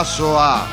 bidazoa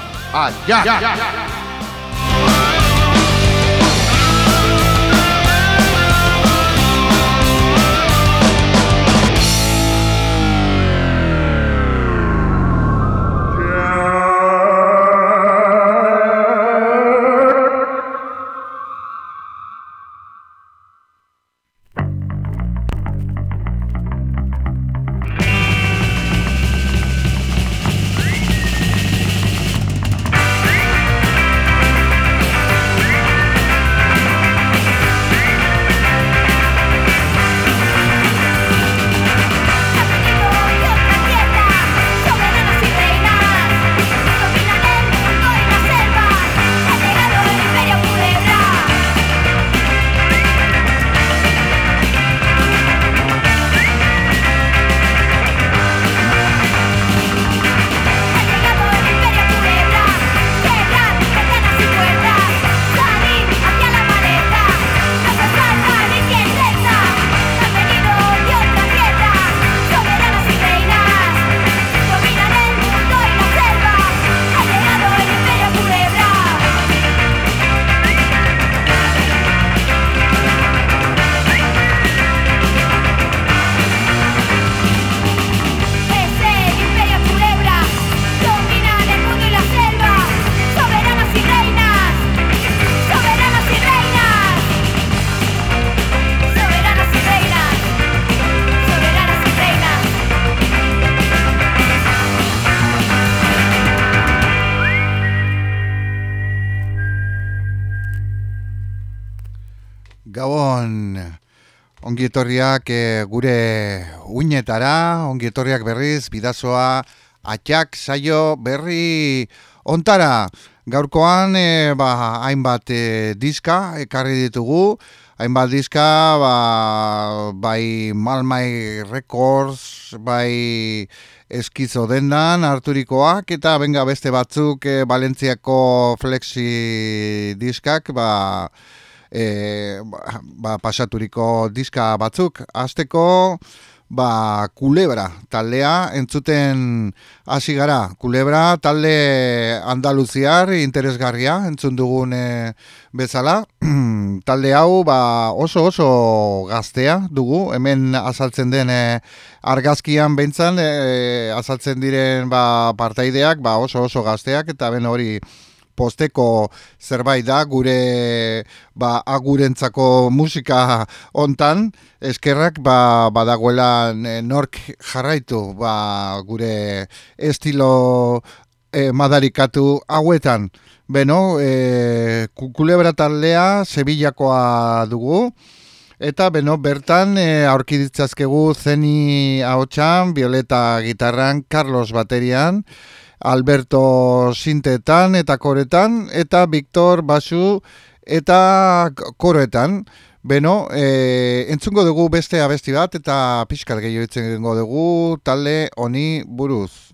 Aiak! ongietorriak e, gure uinetara, ongietorriak berriz, bidazoa, atxak, saio, berri, ontara. Gaurkoan, e, ba, hainbat e, diska, ekarri ditugu, hainbat diska, ba, bai Malmai Records, bai eskizo dendan, harturikoak, eta benga beste batzuk, e, Valentziako flexi diskak, ba, e, ba, pasaturiko diska batzuk. Azteko, ba, kulebra taldea, entzuten hasi gara. Kulebra talde andaluziar interesgarria, entzun dugun e, bezala. talde hau ba, oso oso gaztea dugu, hemen azaltzen den e, argazkian behintzan, e, azaltzen diren ba, partaideak ba, oso oso gazteak, eta ben hori posteko zerbait da gure ba, agurentzako musika hontan eskerrak ba, badagoela nork jarraitu ba, gure estilo e, madarikatu hauetan. Beno, e, kulebra taldea Sevillakoa dugu. Eta beno, bertan e, aurki ditzazkegu zeni haotxan, Violeta gitarran, Carlos baterian, Alberto Sintetan eta Koretan eta Victor Basu eta Koretan. Beno, e, entzungo dugu beste abesti bat eta pixkal gehiago entzungo dugu talde honi buruz.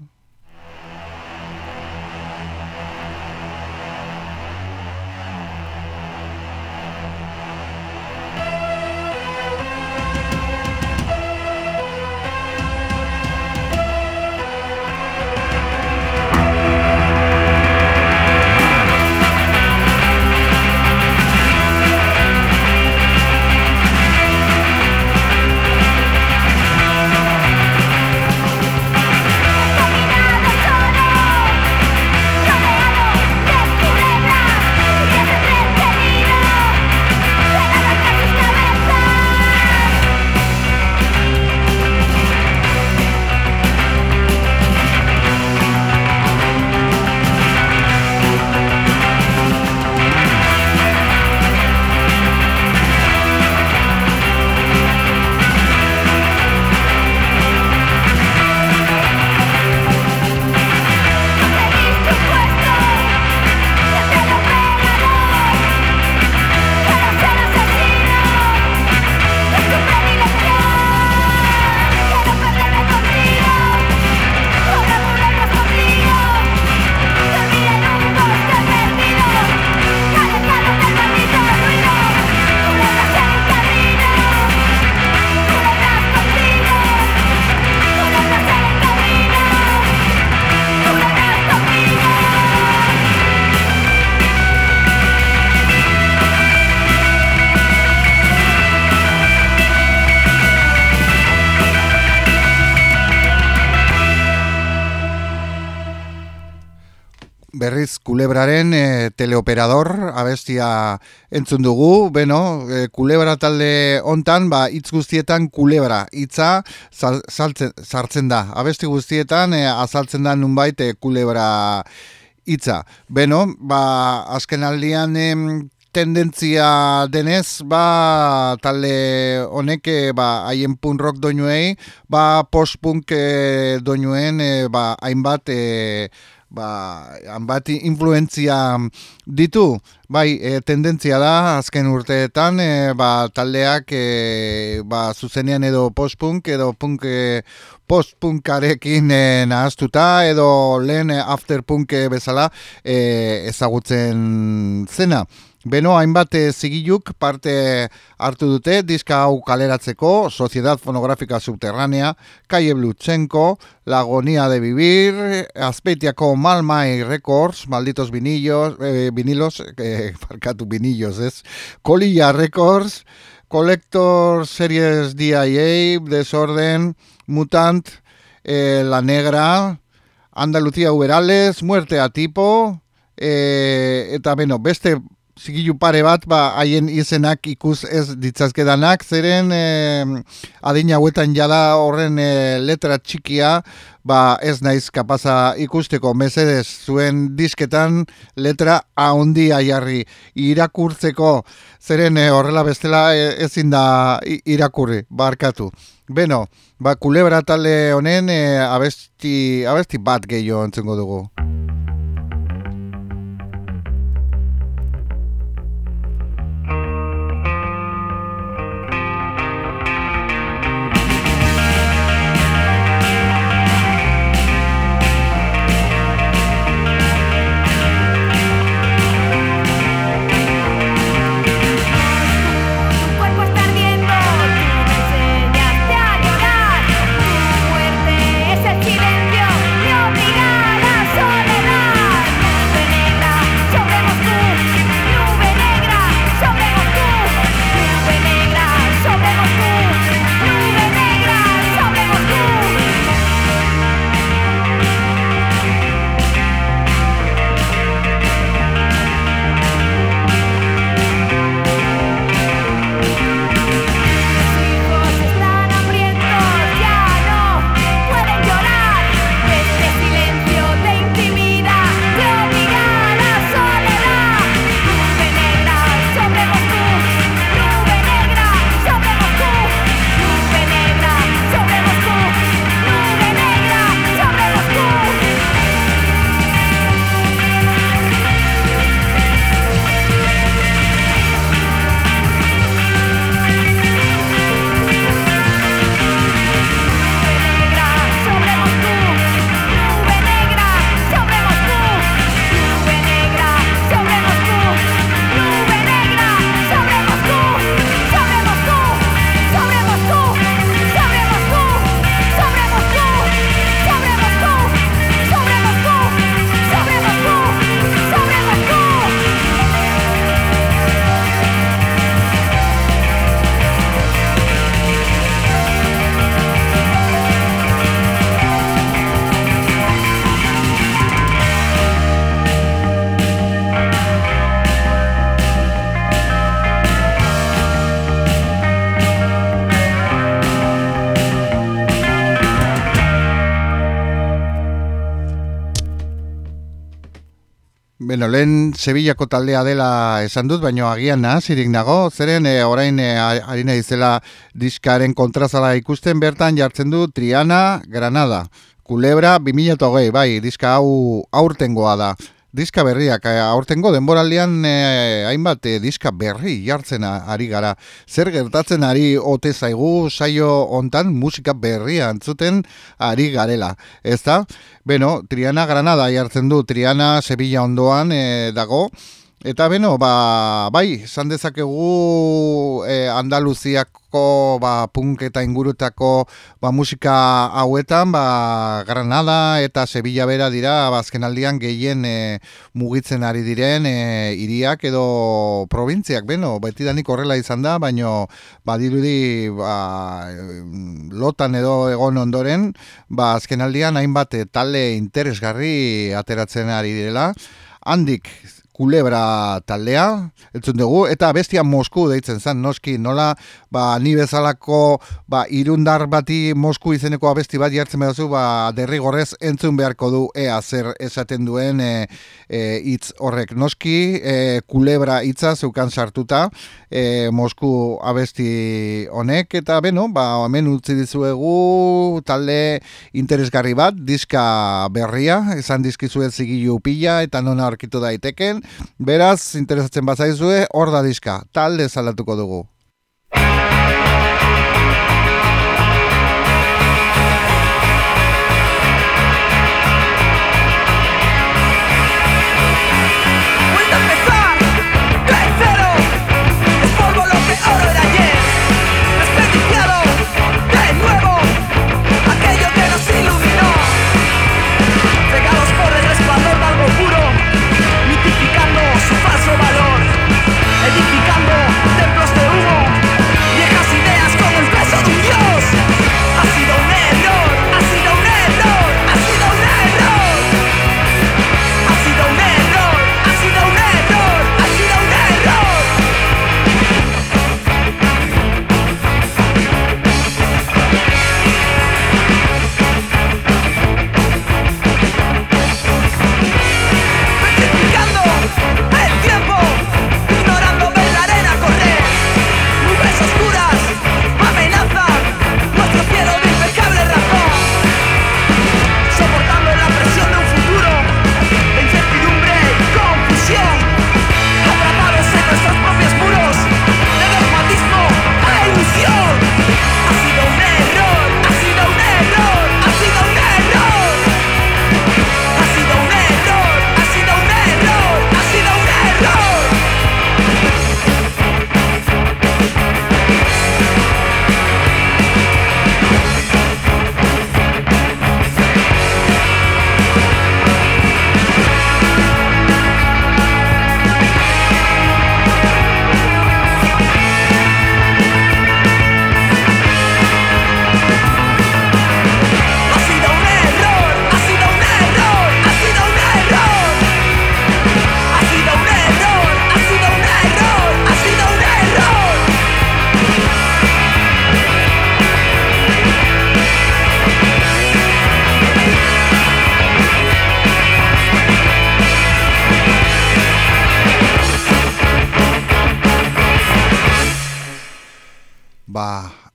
Kulebraren e, teleoperador abestia entzun dugu, beno, e, kulebra talde hontan, ba, hitz guztietan kulebra, hitza sartzen da. Abesti guztietan e, azaltzen da nunbait e, kulebra hitza. Beno, ba, azken aldian tendentzia denez, ba, talde honek, ba, haien punk rock doinuei, ba, post-punk doinuen, ba, hainbat, e, ba, hanbat influentzia ditu, bai, e, tendentzia da, azken urteetan, e, ba, taldeak, e, ba, zuzenean edo post-punk, edo punk, e, post-punkarekin e, nahaztuta, edo lehen after-punk bezala e, ezagutzen zena. Beno, hainbat eh, zigiluk parte hartu dute, diska hau kaleratzeko, Sociedad Fonográfica Subterránea, Calle Blutsenko, Lagonia de Vivir, Azpeitiako Malmai Records, Malditos Vinillos, eh, Vinilos, eh, parkatu Vinillos, ez? Colilla Records, Collector Series DIA, Desorden, Mutant, eh, La Negra, Andalucía Uberales, Muerte a Tipo, eh, eta beno, beste zigilu pare bat, ba, haien izenak ikus ez ditzazkedanak, zeren e, adina hauetan jada horren e, letra txikia, ba, ez naiz kapaza ikusteko, mesedez, zuen disketan letra ahondi aiarri irakurtzeko, zeren e, horrela bestela e, ezin da irakurri, barkatu. Beno, ba, kulebra talde honen e, abesti, abesti bat gehiago entzengo dugu. Beno, lehen Sevillako taldea dela esan dut, baina agian nahazirik nago, zeren e, orain e, harina izela diskaren kontrazala ikusten bertan jartzen du Triana Granada. Kulebra 2008, bai, diska hau aurtengoa da diska berriak eh, aurtengo denboraldian eh, hainbat eh, diska berri jartzen ari gara. Zer gertatzen ari ote zaigu saio hontan musika berria antzuten ari garela. Ez da? Beno, Triana Granada jartzen du, Triana Sevilla ondoan dago, Eta beno, ba, bai, esan dezakegu e, Andaluziako ba, punk eta ingurutako ba, musika hauetan, ba, Granada eta Sevilla bera dira, ba, azken aldian gehien e, mugitzen ari diren e, iriak edo provintziak, beno, beti danik horrela izan da, baino, ba, dirudi, ba, lotan edo egon ondoren, ba, azken aldian hainbat talde interesgarri ateratzen ari direla, handik kulebra taldea, entzun dugu, eta bestia Mosku deitzen zen, noski, nola, ba, ni bezalako, ba, irundar bati Mosku izeneko abesti bat jartzen behazu, ba, derrigorrez entzun beharko du, ea, zer esaten duen, e, e, itz horrek, noski, e, kulebra hitza zeukan sartuta, e, Mosku abesti honek, eta beno, ba, hemen utzi dizuegu talde interesgarri bat, diska berria, esan dizkizuet zigilu pila, eta nona arkitu daiteken, beraz, interesatzen bazaizue, hor da diska, talde salatuko dugu.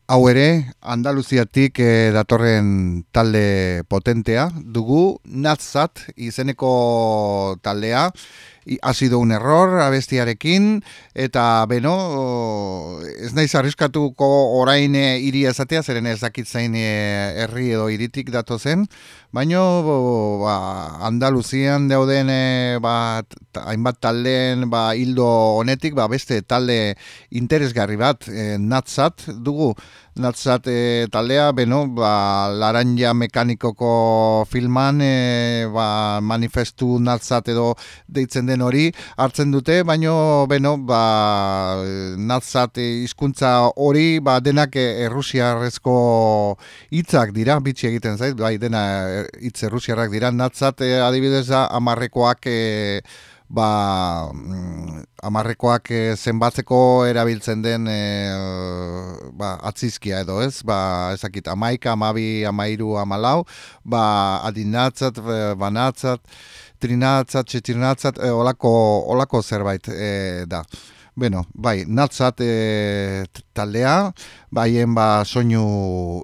Hau ere, Andaluziatik e, datorren talde potentea, dugu Natzat izeneko taldea, ha sido un error abestiarekin, eta beno, ez naiz arriskatuko orain e, iri ezatea, zeren ez dakitzain e, herri edo iritik dato zen, baino ba, Andaluzian dauden e, ba, hainbat taldeen ba, hildo honetik, ba, beste talde interesgarri bat, e, Natzat dugu, Natzat e, taldea, beno, ba, laranja mekanikoko filman, e, ba, manifestu natzat edo deitzen den hori hartzen dute, baino, beno, ba, natzat hizkuntza hori, ba, denak errusiarrezko hitzak dira, bitxi egiten zait, bai, dena hitz errusiarrak dira, natzat adibidez da, amarrekoak, e, ba, mm, amarrekoak eh, zenbatzeko erabiltzen den e, ba, atzizkia edo ez, ba, ezakit, amaika, amabi, amairu, amalau, ba, adinatzat, banatzat, trinatzat, txetirnatzat, e, olako, olako zerbait e, da. Bueno, bai, natzat e, taldea, baien ba soinu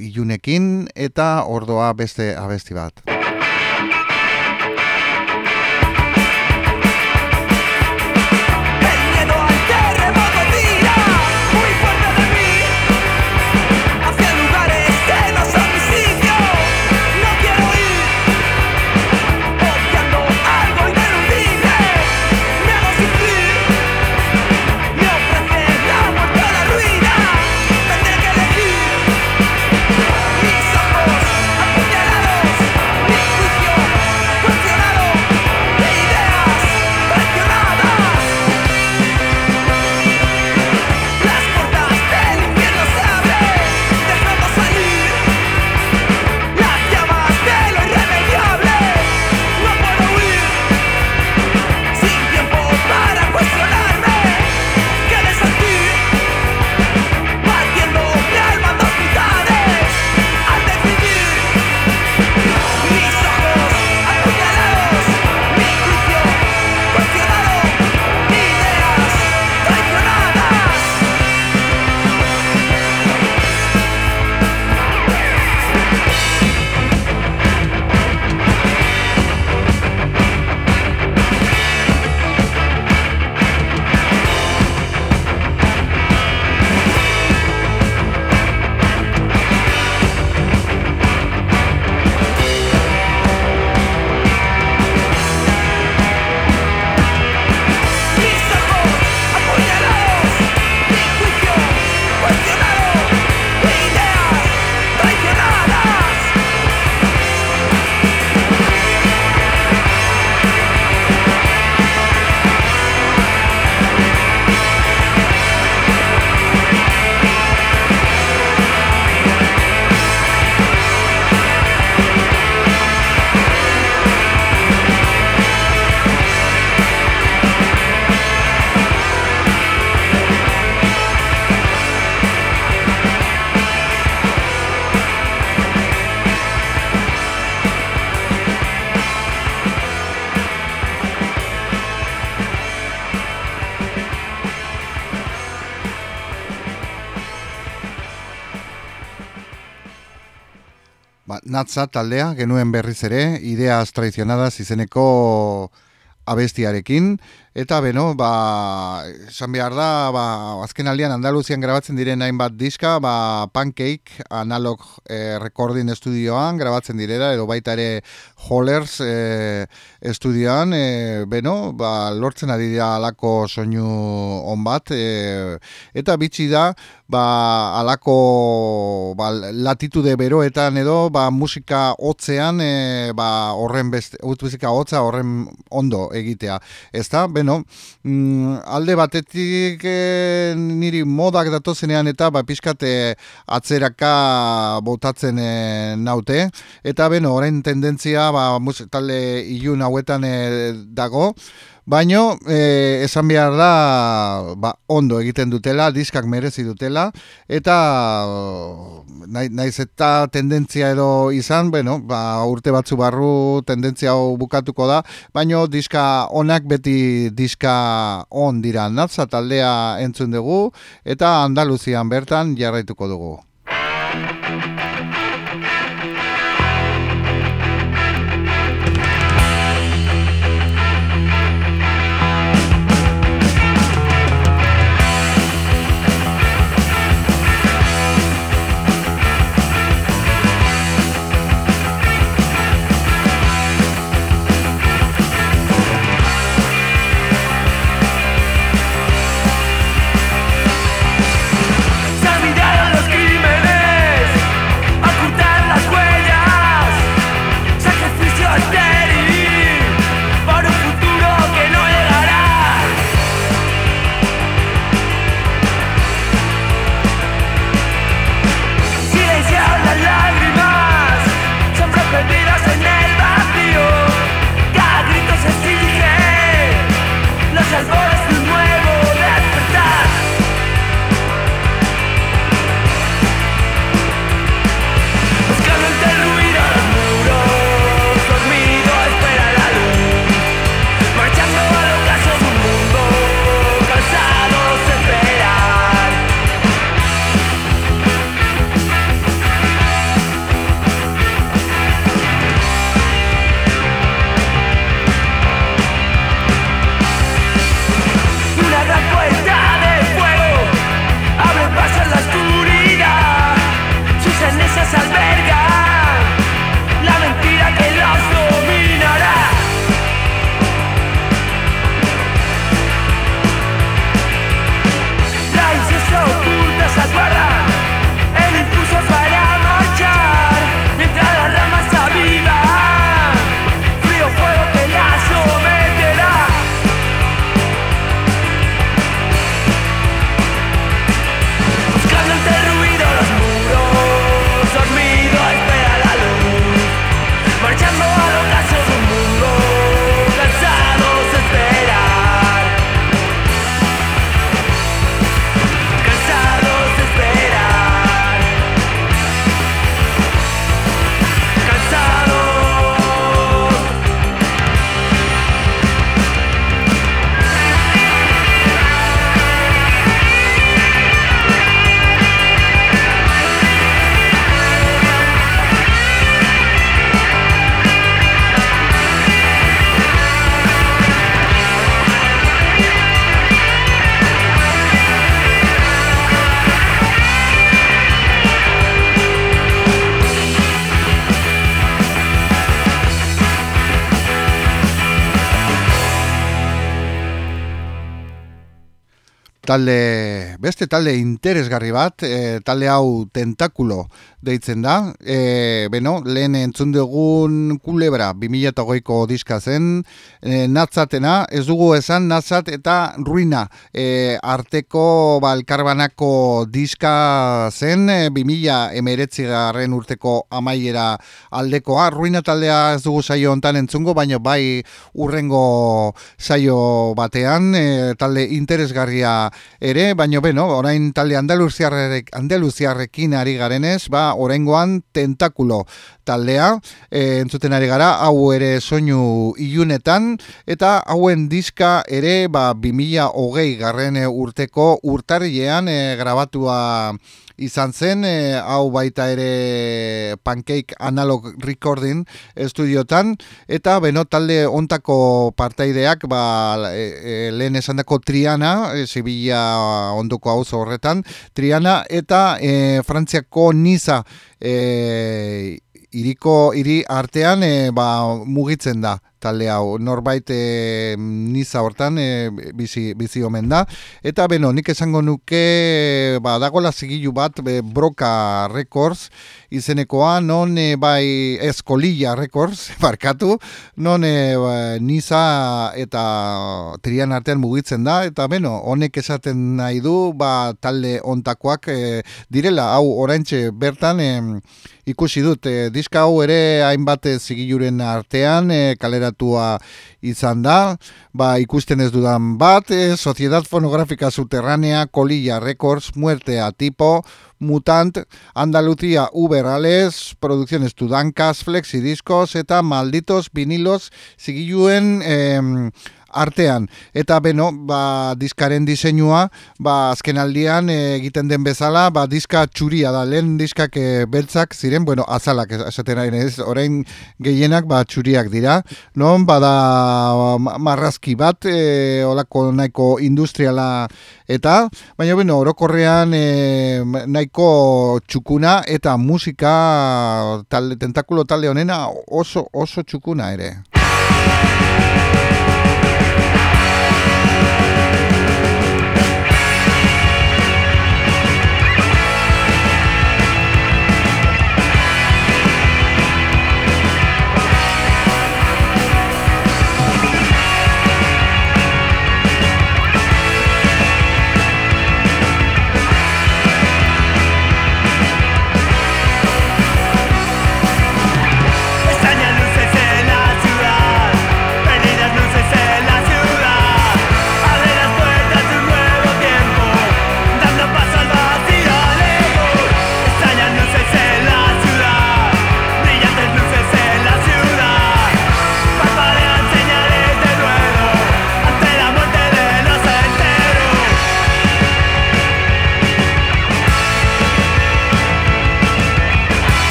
ilunekin eta ordoa beste abesti bat. Natza taldea, genuen berriz ere, ideaz tradizionadas izeneko abestiarekin, Eta beno, ba, esan behar da, ba, azken aldean Andaluzian grabatzen diren hainbat diska, ba, Pancake Analog e, Recording Estudioan grabatzen direra, edo baita ere Hollers e, Estudioan, e, beno, ba, lortzen ari dira alako soinu on bat, e, eta bitxi da, ba, alako ba, latitude beroetan edo, ba, musika hotzean, e, ba, horren beste, musika hotza horren ondo egitea. Ez da, beno, bueno, mm, alde batetik e, niri modak datozenean eta ba, pixkate atzeraka botatzen e, naute. Eta beno, orain tendentzia ba, talde ilun hauetan e, dago, Baino, eh, esan behar da, ba, ondo egiten dutela, diskak merezi dutela, eta naiz eta tendentzia edo izan, bueno, ba, urte batzu barru tendentzia hau bukatuko da, baino diska onak beti diska on dira natza taldea entzun dugu, eta Andaluzian bertan jarraituko dugu. Talde, beste talde interesgarri bat, e, talde hau tentakulo deitzen da. E, beno, lehen entzun dugun kulebra 2008ko diska zen, e, natzatena, ez dugu esan natzat eta ruina e, arteko balkarbanako diska zen, e, 2000 emeretzi garren urteko amaiera aldekoa. Ruina taldea ez dugu saio hontan entzungo, baina bai urrengo saio batean, e, talde interesgarria ere, baino beno, orain talde andaluziarrek, andaluziarrekin ari garenez, ba, oraingoan tentakulo taldea, e, entzuten ari gara, hau ere soinu ilunetan, eta hauen diska ere, ba, 2008 garren urteko urtarriean e, grabatua izan zen, e, hau baita ere Pancake Analog Recording estudiotan, eta beno talde ontako partaideak, ba, e, e, lehen esan dako Triana, e, Zibila onduko hau horretan, Triana, eta e, Frantziako Niza, e, iriko hiri artean e, ba, mugitzen da talde hau. Norbait e, niza hortan e, bizi, bizi omen da. Eta beno nik esango nuke ba, dagoela zigilu bat be, Broka Records. Izenekoa non e, bai Eskolilla Records barkatu non e, ba, niza eta trian artean mugitzen da. Eta beno honek esaten nahi du ba, talde ontakoak e, direla. Hau oraintxe bertan e, ikusi dut e, diska hau ere hainbat zigiluren artean e, kaleratua izan da. Ba ikusten ez dudan bat e, Sociedad Fonográfica Subterránea Colilla Records Muertea Tipo Mutant Andalucía Uberales Producciones Tudancas Flexi Discos eta Malditos Vinilos. Zigiluen e, artean. Eta beno, ba, diskaren diseinua, ba, azken aldian eh, egiten den bezala, ba, diska txuria da, lehen diskak e, beltzak ziren, bueno, azalak esaten ari ez, orain gehienak ba, txuriak dira. Non, bada marrazki bat, e, olako nahiko industriala eta, baina beno, orokorrean e, nahiko txukuna eta musika talde, tentakulo talde honena oso, oso txukuna ere.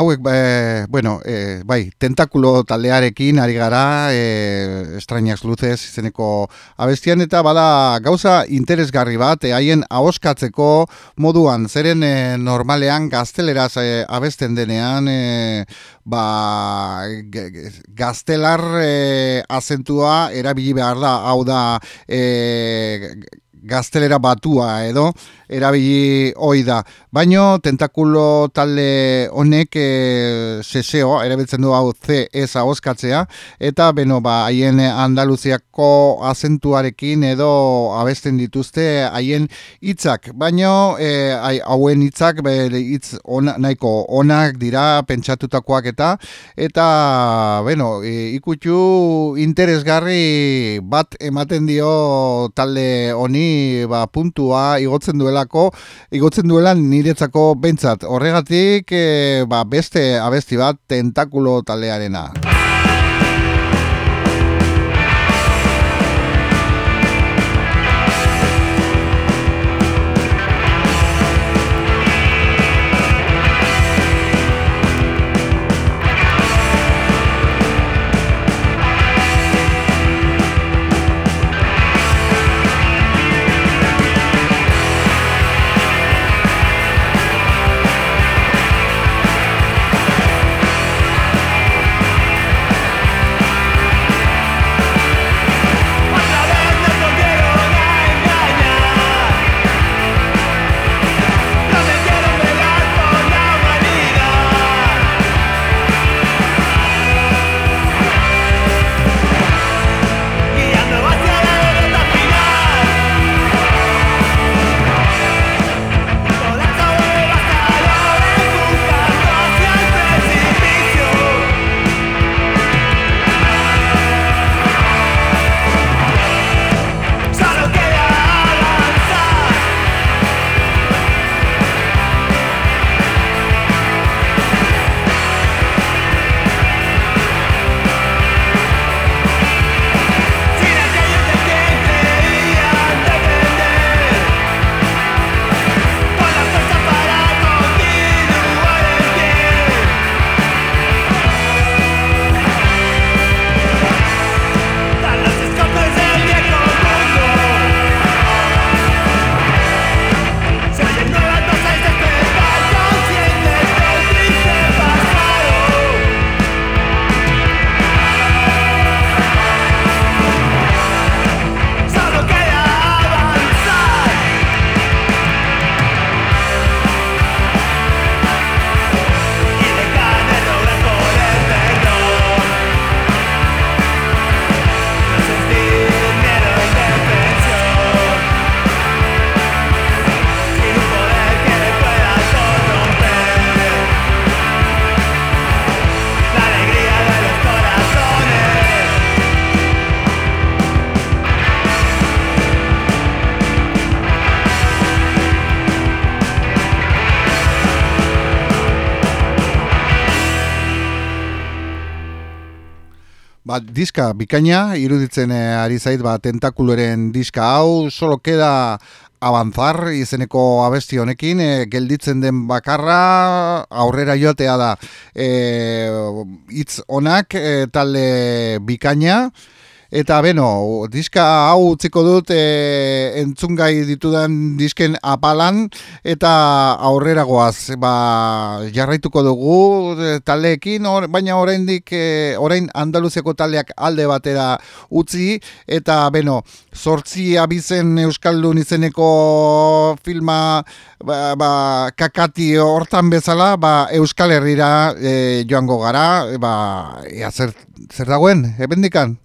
Hauek, e, bueno, e, bai, tentakulo taldearekin ari gara, e, estrainiak luzez izeneko abestian, eta bada gauza interesgarri bat, e, haien ahoskatzeko moduan, zeren e, normalean gazteleraz e, abesten denean, e, ba, gaztelar e, azentua erabili behar da, hau da, e, gaztelera batua edo, erabili hoi da. Baino tentakulo talde honek e, seseo, erabiltzen du hau C ez ahoskatzea, eta beno ba, haien Andaluziako azentuarekin edo abesten dituzte haien hitzak. Baino e, hauen hitzak hitz on, nahiko onak dira pentsatutakoak eta eta beno, e, ikutu interesgarri bat ematen dio talde honi ba, puntua igotzen duela duelako, igotzen duela niretzako bentsat. Horregatik, e, ba, beste abesti bat tentakulo taldearena. Diska bikaina, iruditzen eh, ari zait, ba, tentakuloren diska hau, solo queda avanzar izeneko abesti honekin, e, gelditzen den bakarra aurrera joatea da. E, itz onak, e, talde bikaina, Eta beno, diska hau utziko dut e, entzungai ditudan disken apalan eta aurrera goaz. Ba, jarraituko dugu e, taldeekin, baina oraindik e, orain Andaluziako taldeak alde batera utzi eta beno, sortzi abizen Euskaldun izeneko filma ba, ba, kakati hortan bezala ba, Euskal Herrira e, joango gara, ba, ea zer, zer dagoen, ebendikan?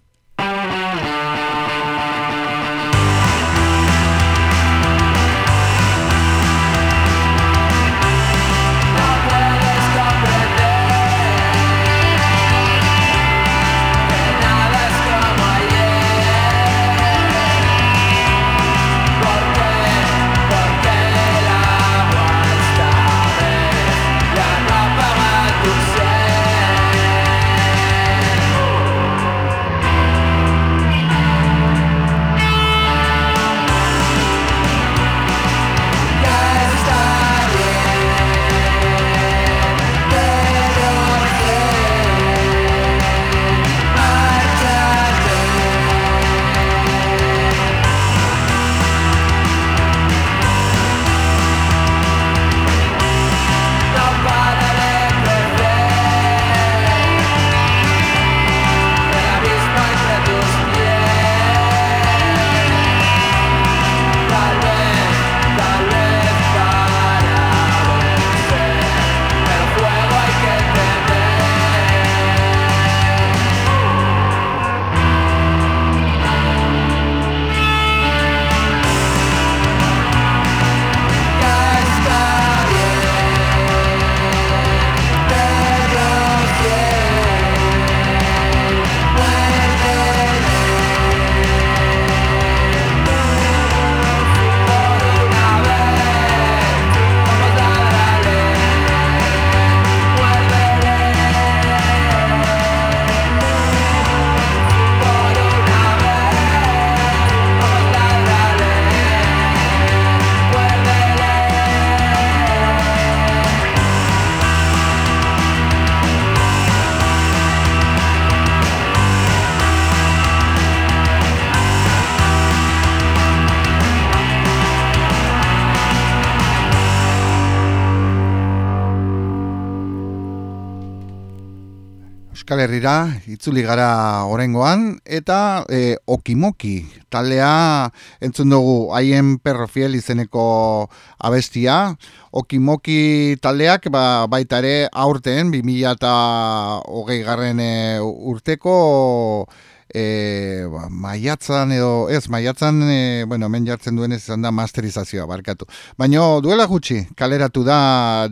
Itzuli gara orengoan eta e, okimoki taldea entzun dugu haien perrofiel izeneko abestia. Okimoki taldeak ba, baita ere aurten 2000 eta hogei garren e, urteko e, ba, maiatzan edo ez maiatzan e, bueno, men jartzen duen ez izan da masterizazioa barkatu. Baina duela gutxi kaleratu da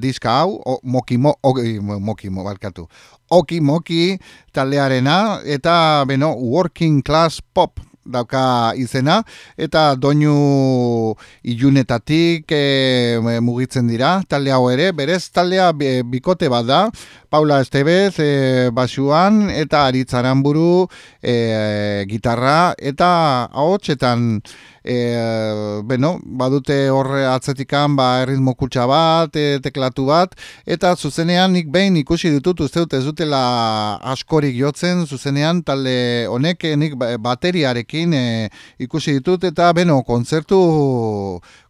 diska hau o, moki mo, moki mo barkatu. Oki moki taldearena eta beno working class pop dauka izena eta doinu ilunetatik e, mugitzen dira. Talde hau ere berez taldea bikote bat da. Paula Estebez e, basuan eta Aritzaran buru e, gitarra eta ahotsetan e, beno, badute horre atzetikan ba, erritmo kutsa bat, e, teklatu bat, eta zuzenean nik behin ikusi ditut uste dut ez dutela askorik jotzen, zuzenean talde honek e, nik ba, bateriarekin e, ikusi ditut, eta beno, kontzertu,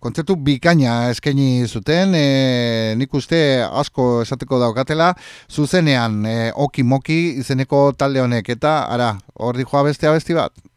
kontzertu bikaina eskaini zuten, e, nik uste asko esateko daukatela, zuzenean e, oki-moki izeneko talde honek, eta ara, hor joa beste abesti bat.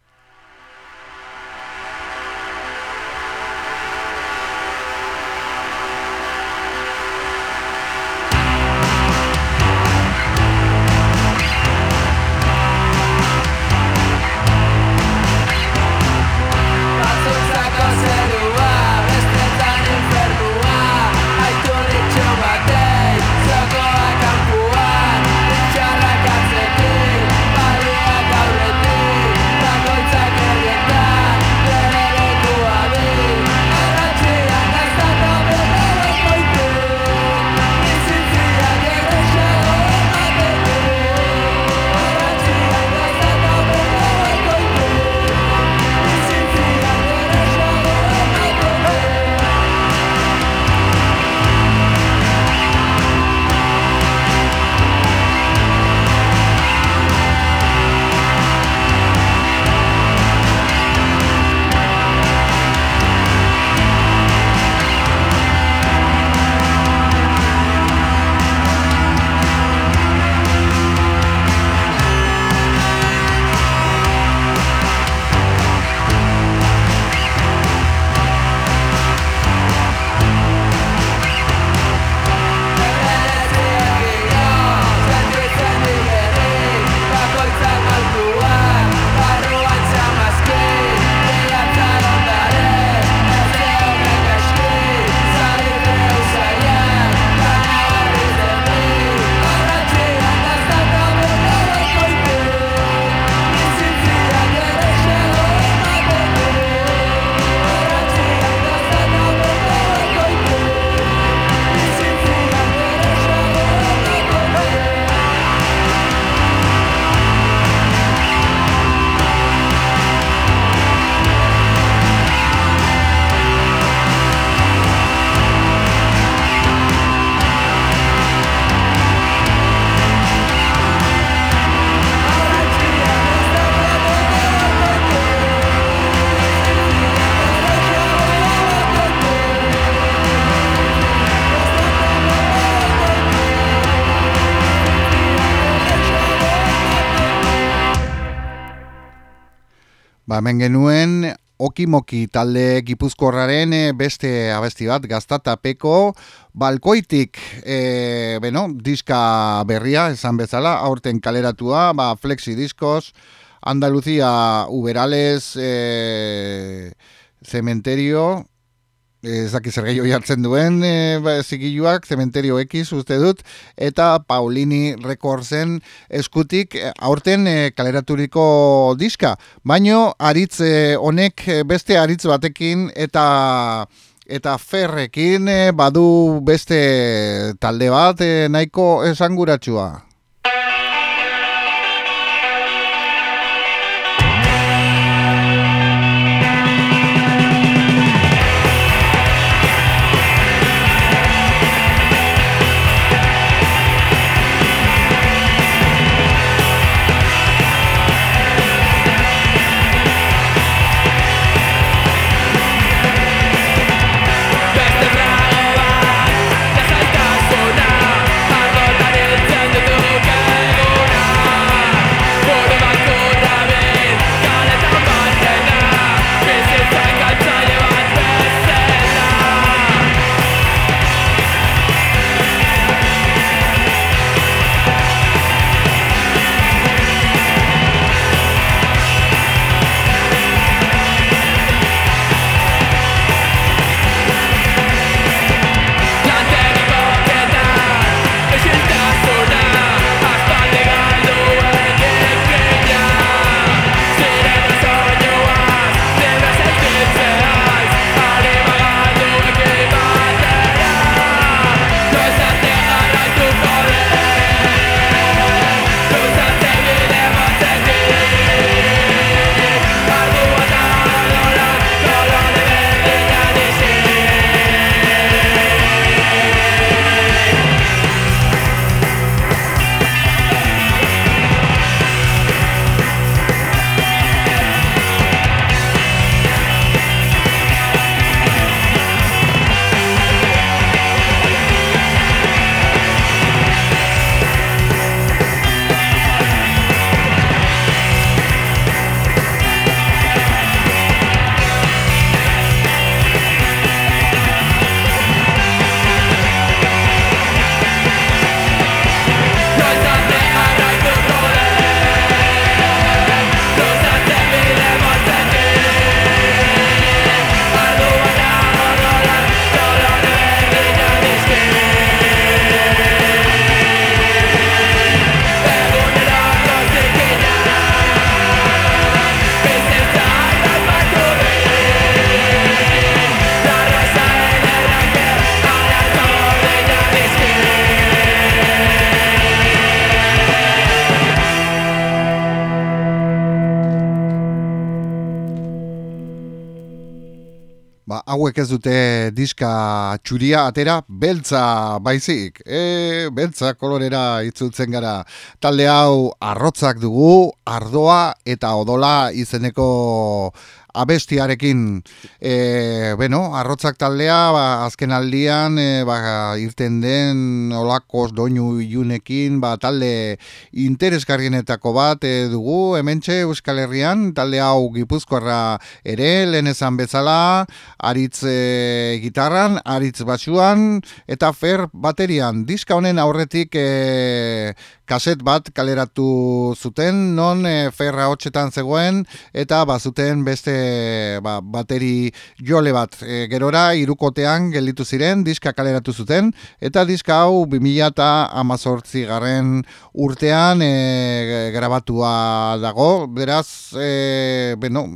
Ba, hemen genuen okimoki talde gipuzkorraren eh, beste abesti bat gaztatapeko balkoitik. E, beno, diska berria esan bezala, aurten kaleratua, ba, flexi diskos, Andaluzia Uberales e, Cementerio ez dakiz zer gehiago jartzen duen e, ba, zigiluak, Cementerio X uste dut, eta Paulini Rekordzen eskutik e, aurten e, kaleraturiko diska. Baino aritz e, honek beste aritz batekin eta eta ferrekin badu beste talde bat nahiko esanguratsua. Hauek ez dute diska txuria atera, beltza baizik. E, beltza kolorera itzultzen gara. Talde hau arrotzak dugu, ardoa eta odola izeneko abestiarekin e, bueno, arrotzak taldea ba, azken aldian e, ba, irten den olakos doinu iunekin ba, talde interesgarrienetako bat e, dugu. Hementxe Euskal Herrian talde hau gipuzkoarra ere lehen esan bezala aritz e, gitarran, aritz basuan eta fer baterian. Diska honen aurretik e, kaset bat kaleratu zuten, non e, ferra hotxetan zegoen, eta bazuten beste ba, bateri jole bat. E, gerora, irukotean gelditu ziren, diska kaleratu zuten, eta diska hau 2000 eta amazortzi garren urtean e, grabatua dago, beraz, e, beno,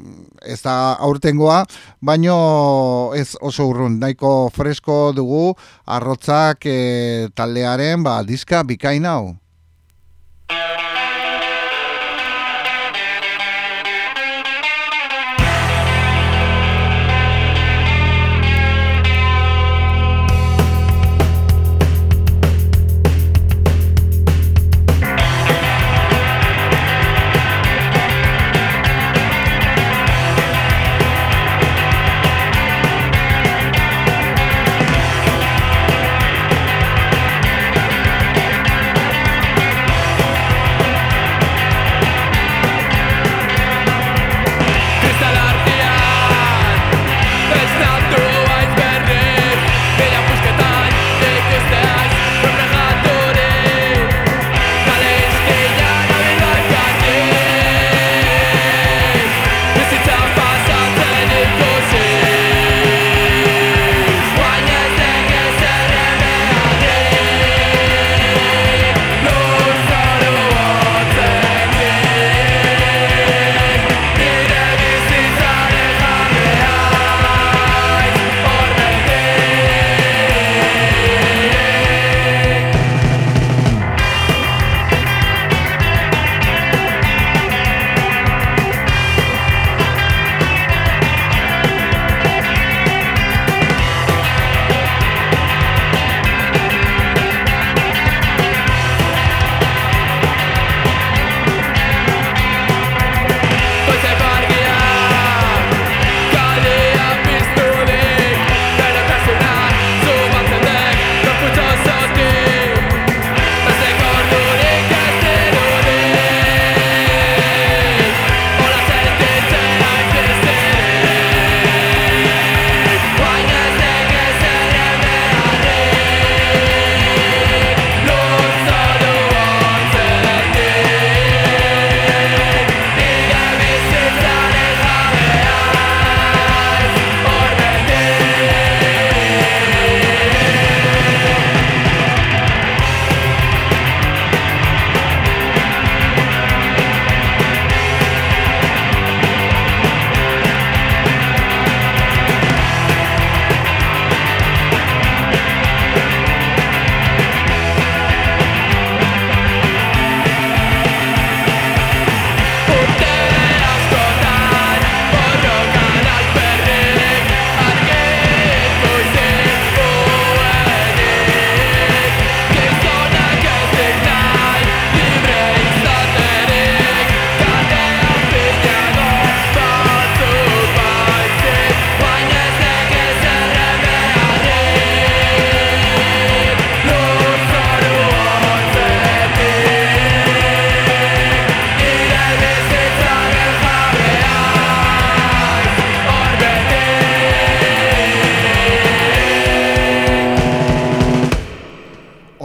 ez da aurtengoa, baino ez oso urrun, nahiko fresko dugu arrotzak e, taldearen ba, diska bikain hau. Thank you.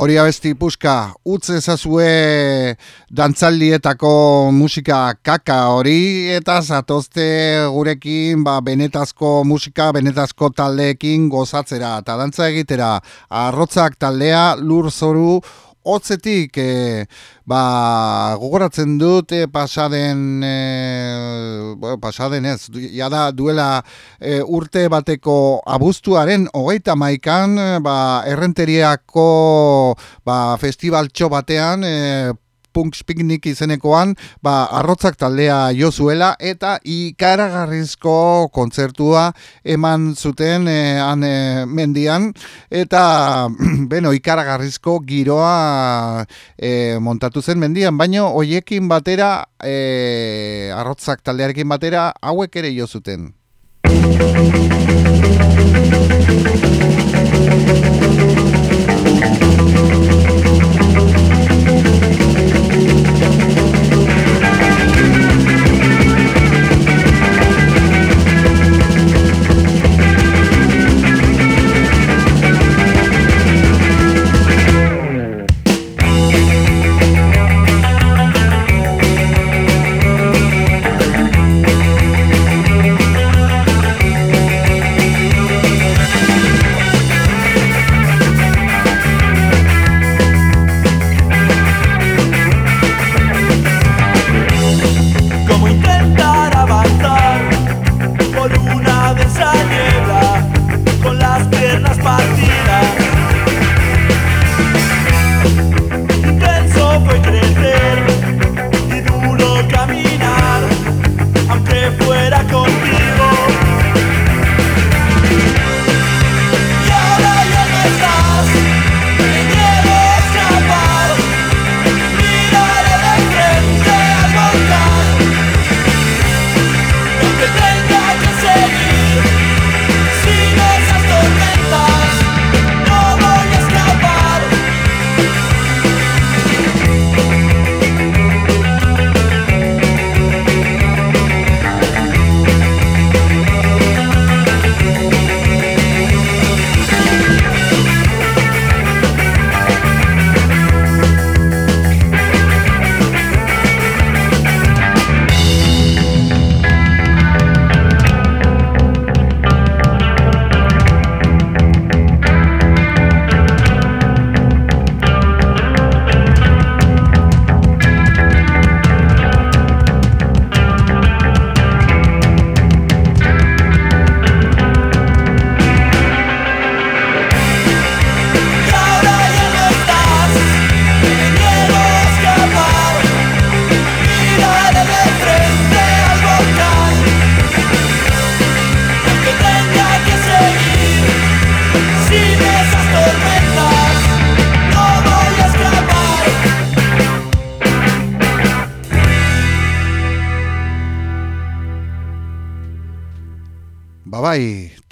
Hori abesti puska utz ezazue dantzaldietako musika kaka hori eta zatozte gurekin ba, benetazko musika, benetazko taldeekin gozatzera eta dantza egitera. Arrotzak taldea lur zoru hotzetik e, ba, gogoratzen dut e, pasaden e, pasaden ez jada duela e, urte bateko abuztuaren hogeita maikan ba, errenteriako ba, festival batean e, Punks Picnic izenekoan, ba, arrotzak taldea jo zuela, eta ikaragarrizko kontzertua eman zuten e, han e, mendian, eta, beno, ikaragarrizko giroa e, montatu zen mendian, baino hoiekin batera, e, arrotzak taldearekin batera, hauek ere jo zuten.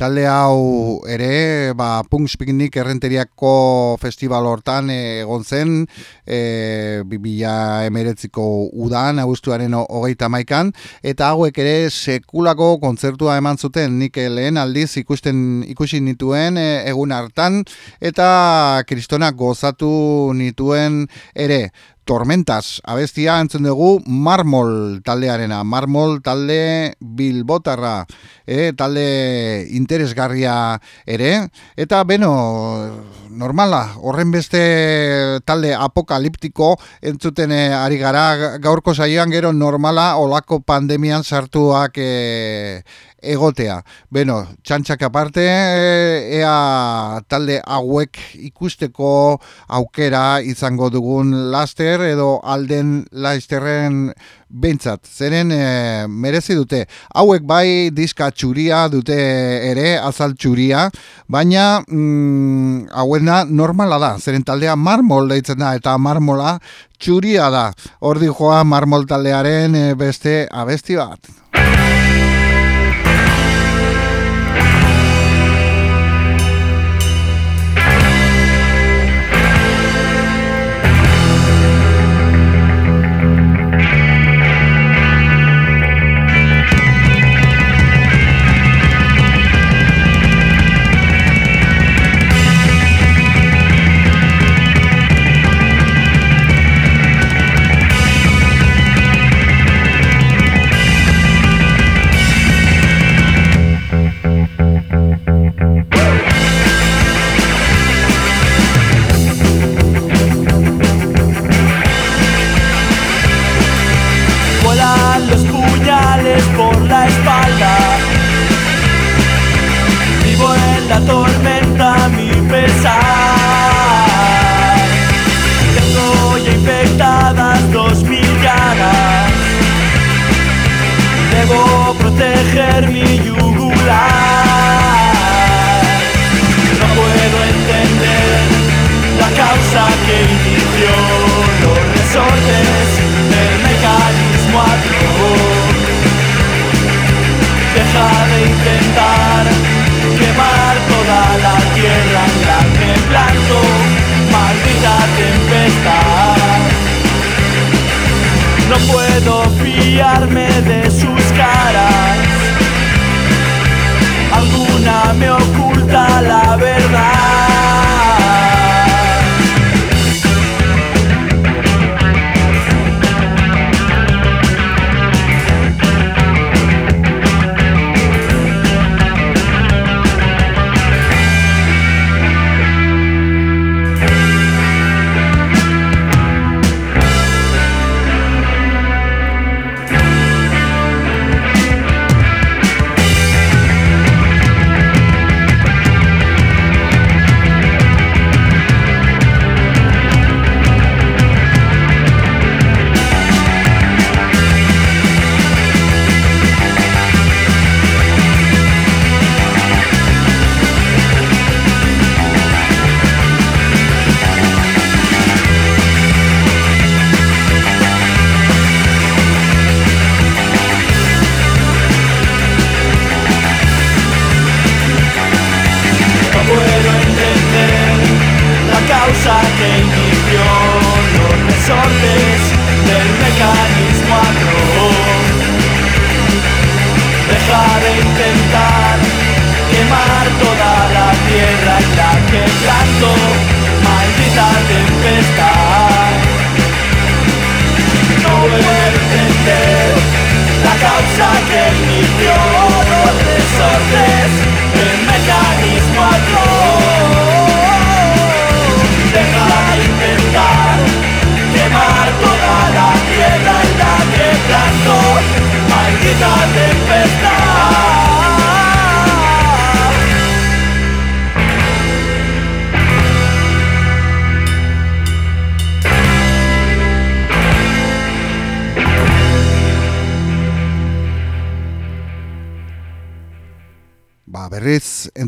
Talde hau ere, ba, Punks Picnic errenteriako festival hortan egon zen, e, bibila emeretziko udan, augustuaren hogeita maikan, eta hauek ere sekulako kontzertua eman zuten, nik lehen aldiz ikusten ikusi nituen e, egun hartan, eta kristonak gozatu nituen ere, Tormentas, abestia entzun dugu Marmol taldearena, Marmol talde Bilbotarra, e, talde interesgarria ere, eta beno, normala, horren beste talde apokaliptiko entzuten e, ari gara, gaurko saioan gero normala olako pandemian sartuak e, egotea. Beno, txantxak aparte, ea talde hauek ikusteko aukera izango dugun laster edo alden laizterren Bentsat, zeren e, merezi dute. Hauek bai diska txuria dute ere, azal txuria, baina mm, hauena normala da. Zeren taldea marmol deitzen da eta marmola txuria da. Hordi joa marmol taldearen eh, beste abesti bat.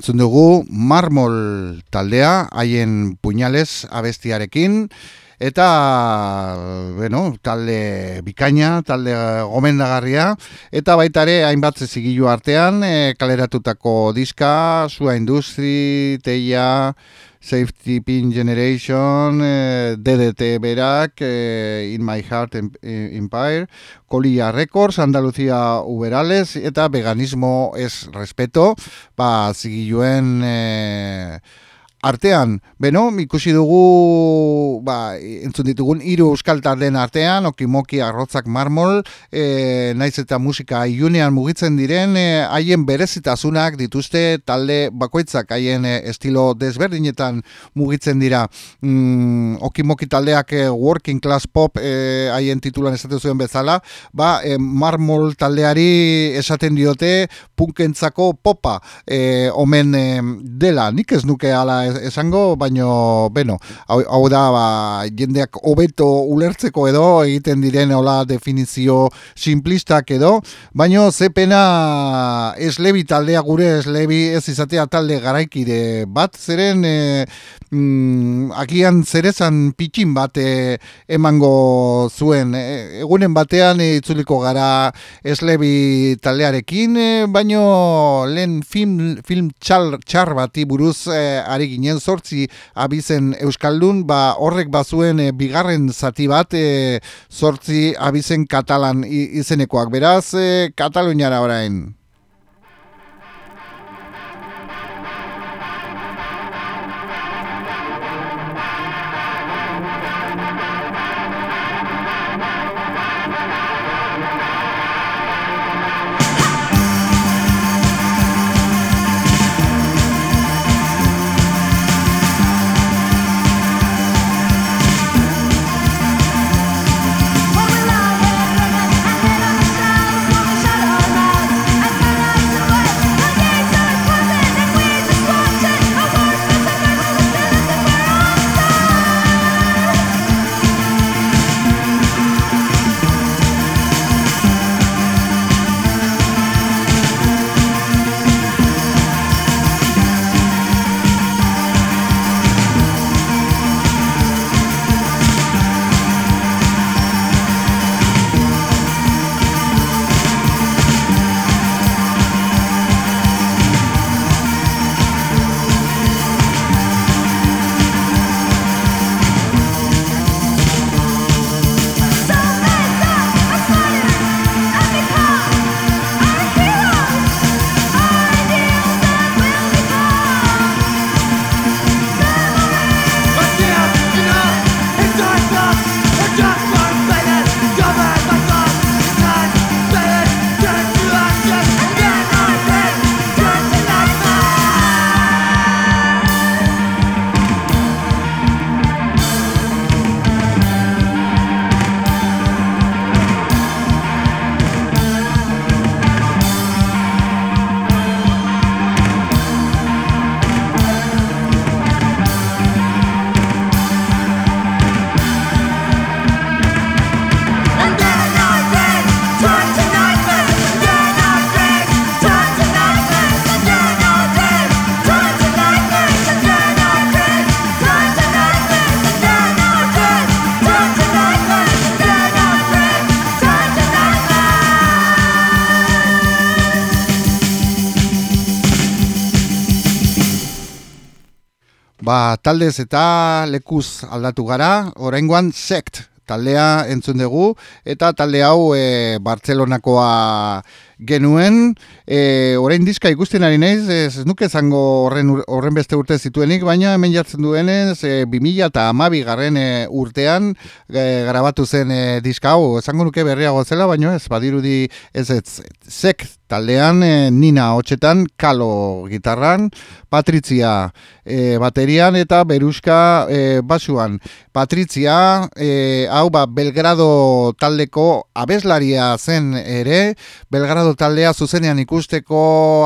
Entzun dugu marmol taldea haien puñales abestiarekin eta bueno, talde bikaina, talde gomendagarria. Eta baita ere hainbat zigilu artean e, kaleratutako diska, sua industri, teia, Safety Pin Generation, eh, DDT berak, eh, In My Heart Empire, Colia Records, Andalucía Uberales, eta Veganismo es Respeto, ba, zigiluen... Eh, artean, beno, ikusi dugu, ba, entzun ditugun, hiru euskal taldeen artean, okimoki arrotzak marmol, e, naiz eta musika iunean mugitzen diren, e, haien berezitasunak dituzte talde bakoitzak, haien e, estilo desberdinetan mugitzen dira. Mm, okimoki taldeak e, working class pop e, haien titulan esaten zuen bezala, ba, e, marmol taldeari esaten diote punkentzako popa e, omen e, dela, nik ez nuke ala esango, baino, beno, hau, hau da, ba, jendeak hobeto ulertzeko edo, egiten diren hola definizio simplistak edo, baino, ze pena eslebi taldea gure eslebi ez izatea talde garaikide bat, zeren, e, mm, agian zerezan pitxin bat e, emango zuen, e, egunen batean e, itzuliko gara eslebi taldearekin, e, baino, lehen film, film txar, txar bati buruz e, ari ginen zortzi abizen Euskaldun, ba horrek bazuen e, bigarren zati bat e, zortzi abizen katalan izenekoak. Beraz, e, Kataluniara orain. Ba, taldez eta lekuz aldatu gara, oraingoan sekt taldea entzun dugu, eta talde hau e, Bartzelonakoa genuen, e, orain diska ikusten ari naiz, ez, nuke zango horren, horren beste urte zituenik, baina hemen jartzen duenez, e, 2000 eta amabi garren e, urtean e, grabatu zen e, diska hau, esango nuke berriago zela, baina ez, badirudi ez ez, zek taldean, e, nina hotxetan, kalo gitarran, Patrizia e, baterian eta Beruska e, basuan. Patrizia, e, hau ba, Belgrado taldeko abeslaria zen ere, Belgrado taldea zuzenean ikusteko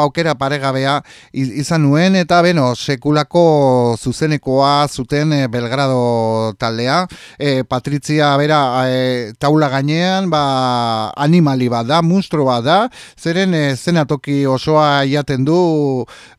aukera paregabea izan nuen, eta beno, sekulako zuzenekoa zuten e, Belgrado taldea. E, Patrizia, bera, e, taula gainean, ba, animali bat da, monstro bat da, zeren e, zenatoki osoa jaten du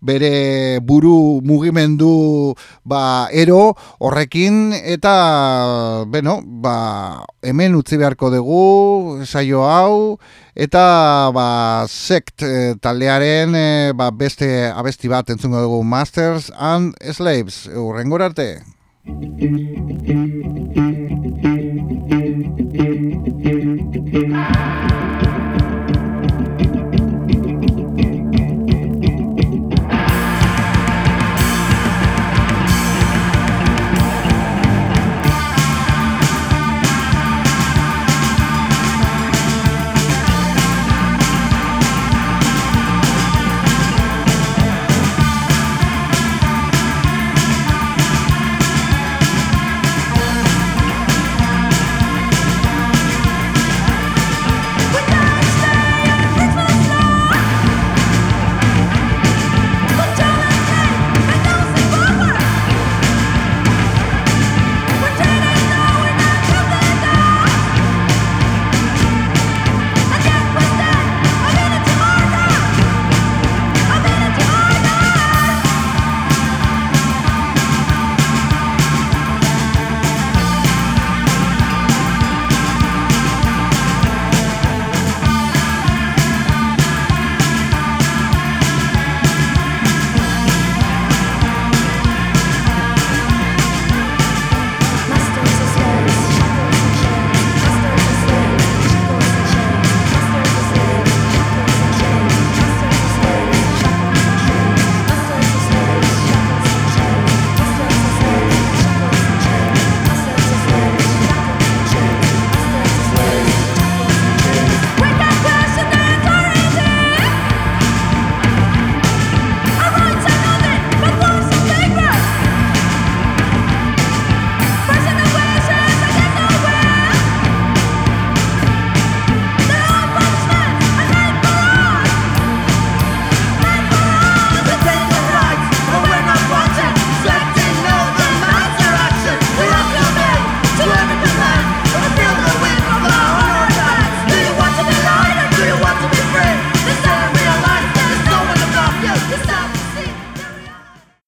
bere buru mugimendu ba, ero horrekin eta beno, ba, hemen utzi beharko dugu saio hau eta ba, sekt e, taldearen e, ba, beste abesti bat entzungo dugu Masters and Slaves urrengor arte. Thank